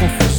confusão.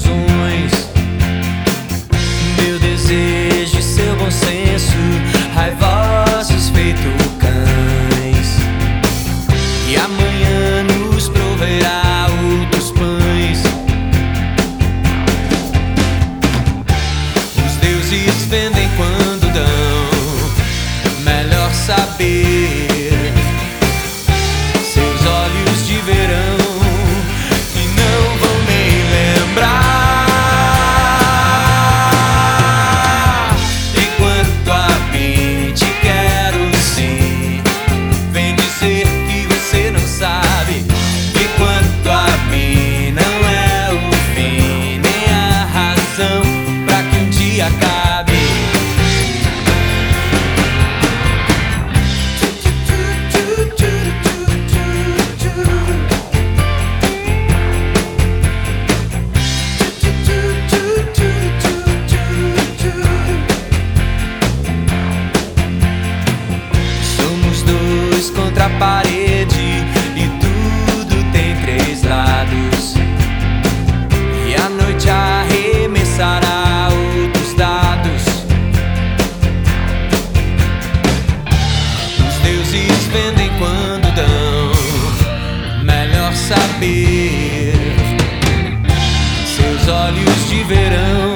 contra a parede e tudo tem três lados. E a noite arremessará outros dados. Os deuses vendem quando dão, melhor saber. Seus olhos de verão.